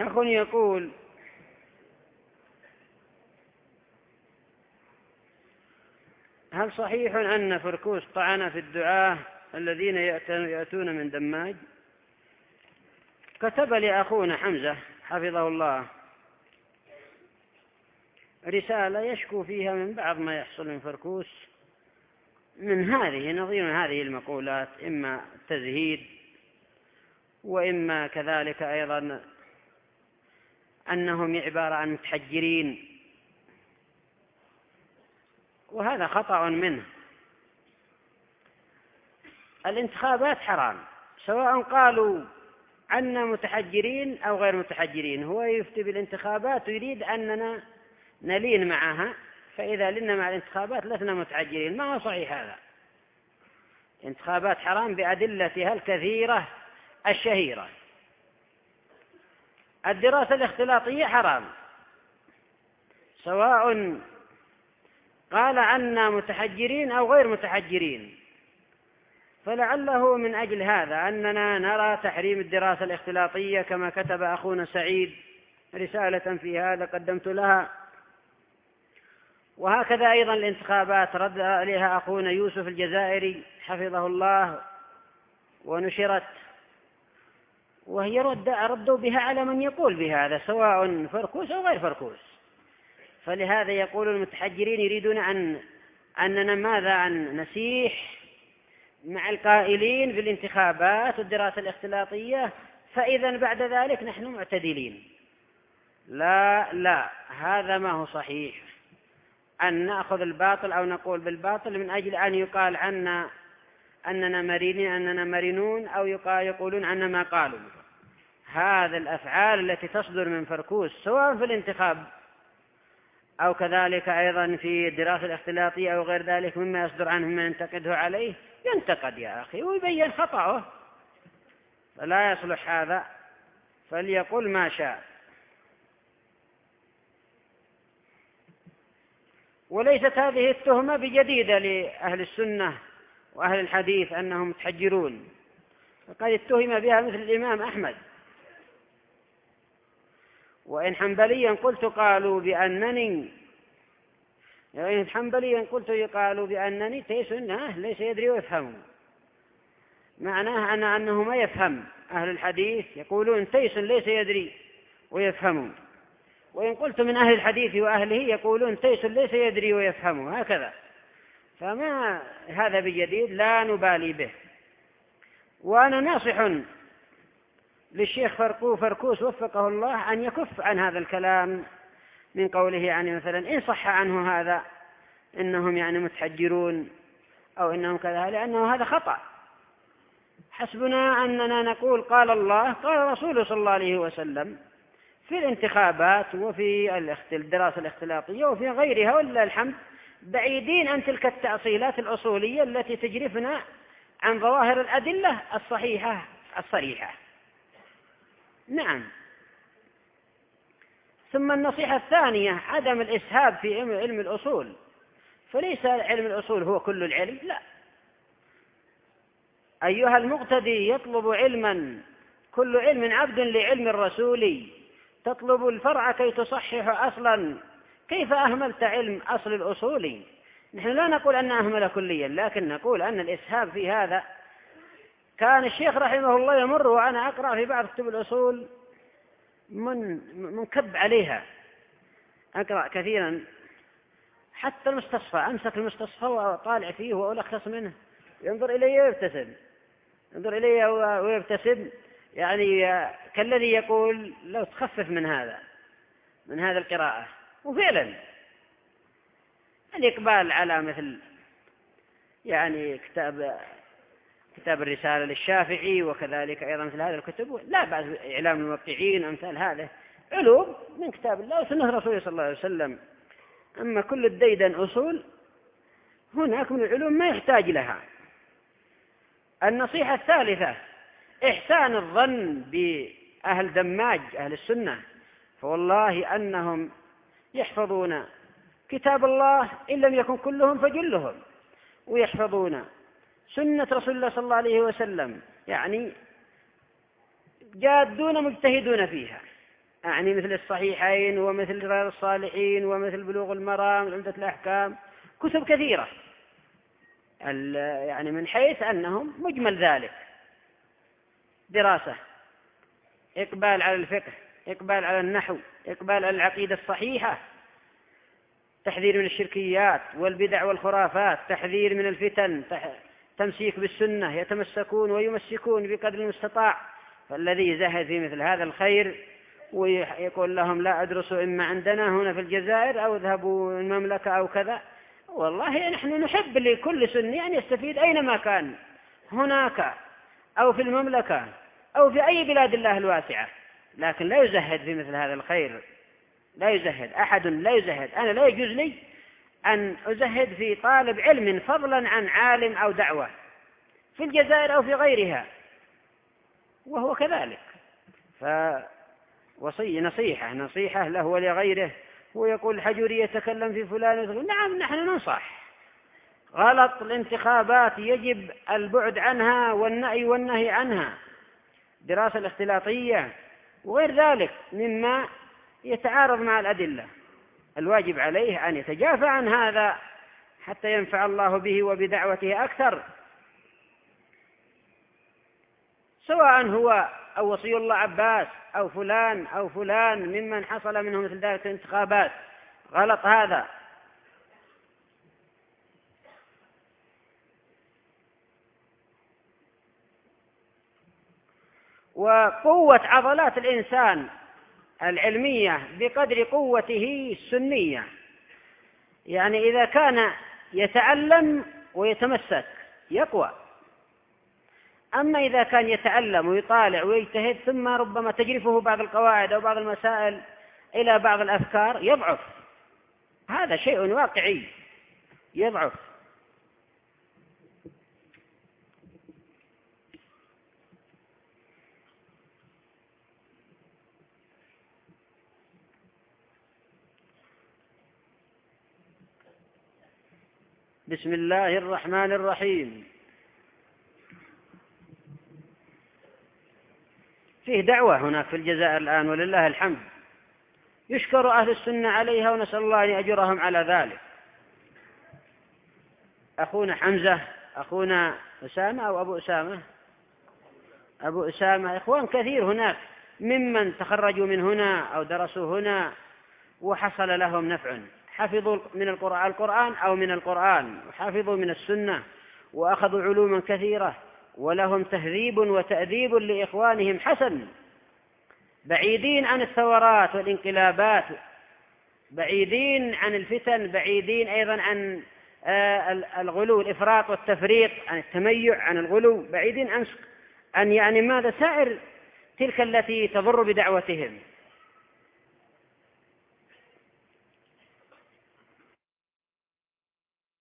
أخ يقول هل صحيح أن فركوس طعن في الدعاة الذين يأتون من دماج؟ كتب لأخونا حمزة حفظه الله رسالة يشكو فيها من بعض ما يحصل من فركوس من هذه نظير هذه المقولات إما تزهيد وإما كذلك أيضا أنهم عبارة عن متحجرين. وهذا خطأ منه. الانتخابات حرام سواء قالوا عنا متحجرين أو غير متحجرين. هو يفتي بالانتخابات ويريد أننا نلين معها فإذا لنا مع الانتخابات لسنا متحجرين. ما هو صحيح هذا؟ الانتخابات حرام بأدلتها الكثيرة الشهيرة. الدراسة الاختلاطية حرام. سواء قال عنا متحجرين أو غير متحجرين. فلعله من أجل هذا أننا نرى تحريم الدراسة الاختلاطية كما كتب أخونا سعيد رسالة في هذا قدمت لها. وهكذا أيضا الانتخابات رد عليها أخونا يوسف الجزائري حفظه الله ونشرت وهي رد ردوا بها على من يقول بهذا سواء فركوس أو غير فركوس. فلهذا يقول المتحجرين يريدون أن أننا ماذا؟ أن نسيح مع القائلين في الانتخابات والدراسة الاختلاطية. فإذا بعد ذلك نحن معتدلين. لا لا هذا ما هو صحيح. أن نأخذ الباطل أو نقول بالباطل من أجل أن يقال عنا أننا مرينين أننا مرنون أو يقال يقولون عنا ما قالوا. هذا الأفعال التي تصدر من فركوس سواء في الانتخاب أو كذلك أيضا في الدراسة الاختلاطية أو غير ذلك مما يصدر عنه من ينتقده عليه ينتقد يا أخي ويبين خطأه. فلا يصلح هذا فليقول ما شاء. وليست هذه التهمة بجديدة لأهل السنة وأهل الحديث أنهم متحجرون فقد اتهم بها مثل الإمام أحمد. وإن حنبليا قلت قالوا بأنني يعني حنبليا قلت قالوا بأنني تيس ليس يدري ويفهم. معناه أن أنه ما يفهم. أهل الحديث يقولون تيس ليس يدري ويفهم وإن قلت من أهل الحديث وأهله يقولون تيس ليس يدري ويفهم هكذا فما هذا بجديد؟ لا نبالي به. وأنا ناصح للشيخ فرقو فركوس وفقه الله أن يكف عن هذا الكلام من قوله يعني مثلا إن صح عنه هذا إنهم يعني متحجرون أو إنهم كذا لأنه هذا خطأ. حسبنا أننا نقول قال الله قال رسوله صلى الله عليه وسلم في الانتخابات وفي الدراسة الاختلاطية وفي غيرها ولله الحمد بعيدين عن تلك التأصيلات الأصولية التي تجرفنا عن ظواهر الأدلة الصحيحة الصريحة. نعم. ثم النصيحة الثانية عدم الإسهاب في علم الأصول. فليس علم الأصول هو كل العلم لا. أيها المقتدي يطلب علما. كل علم عبد لعلم الرسول. تطلب الفرع كي تصحح أصلا. كيف أهملت علم أصل الأصول؟ نحن لا نقول أن أهمل كليا لكن نقول أن الإسهاب في هذا كان الشيخ رحمه الله يمر وأنا أقرأ في بعض كتب الأصول من منكب عليها. أقرأ كثيرا. حتى المستصفى أمسك المستصفى وطالع فيه وألخص منه. ينظر إلي ويبتسم. ينظر إلي ويبتسم. يعني كالذي يقول لو تخفف من هذا من هذا القراءة. وفعلا. الإقبال على مثل يعني كتاب كتاب الرسالة للشافعي وكذلك أيضا مثل هذه الكتب لا بأس إعلام الموقعين أمثال هذا علوم من كتاب الله وسنة رسوله صلى الله عليه وسلم. أما كل الديدن أصول هناك من العلوم ما يحتاج لها. النصيحة الثالثة إحسان الظن بأهل دماج أهل السنة. فوالله أنهم يحفظون كتاب الله إن لم يكن كلهم فجلهم. ويحفظون سنة رسول الله صلى الله عليه وسلم. يعني جادون مجتهدون فيها. أعني مثل الصحيحين ومثل رياض الصالحين ومثل بلوغ المرام عمدة الأحكام. كتب كثيرة. يعني من حيث أنهم مجمل ذلك. دراسة. إقبال على الفقه. إقبال على النحو. إقبال على العقيدة الصحيحة. تحذير من الشركيات والبدع والخرافات. تحذير من الفتن. تمسيك بالسنة يتمسكون ويمسكون بقدر المستطاع. فالذي زهد في مثل هذا الخير ويقول لهم لا أدرسوا إما عندنا هنا في الجزائر أو اذهبوا المملكة أو كذا. والله نحن نحب لكل سني أن يستفيد أينما كان هناك أو في المملكة أو في أي بلاد الله الواسعة. لكن لا يزهد في مثل هذا الخير لا يزهد أحد لا يزهد. أنا لا يجوز لي أن أزهد في طالب علم فضلا عن عالم أو دعوة في الجزائر أو في غيرها. وهو كذلك. فوصي نصيحة نصيحة له ولغيره. هو يقول الحجوري يتكلم في فلان. نعم نحن ننصح. غلط الانتخابات يجب البعد عنها والنأي والنهي عنها. دراسة الاختلاطية وغير ذلك مما يتعارض مع الأدلة. الواجب عليه أن يتجافى عن هذا حتى ينفع الله به وبدعوته أكثر. سواء هو أو وصي الله عباس أو فلان أو فلان ممن حصل منه مثل ذلك الانتخابات. غلط هذا. وقوة عضلات الإنسان العلمية بقدر قوته السنية. يعني إذا كان يتعلم ويتمسك يقوى. أما إذا كان يتعلم ويطالع ويجتهد ثم ربما تجرفه بعض القواعد أو بعض المسائل إلى بعض الأفكار يضعف. هذا شيء واقعي يضعف. بسم الله الرحمن الرحيم. فيه دعوة هناك في الجزائر الآن ولله الحمد. يشكر أهل السنة عليها ونسأل الله أن يأجرهم على ذلك. أخونا حمزة أخونا أسامة أو أبو أسامة؟ أبو أسامة إخوان كثير هناك ممن تخرجوا من هنا أو درسوا هنا وحصل لهم نفع. حفظوا من القرآن, القرآن أو من القرآن وحفظوا من السنة وأخذوا علوما كثيرة ولهم تهذيب وتأديب لإخوانهم حسن. بعيدين عن الثورات والانقلابات بعيدين عن الفتن بعيدين أيضا عن آه، الغلو الإفراط والتفريط عن التميع عن الغلو بعيدين عن عن يعني ماذا؟ سائر تلك التي تضر بدعوتهم.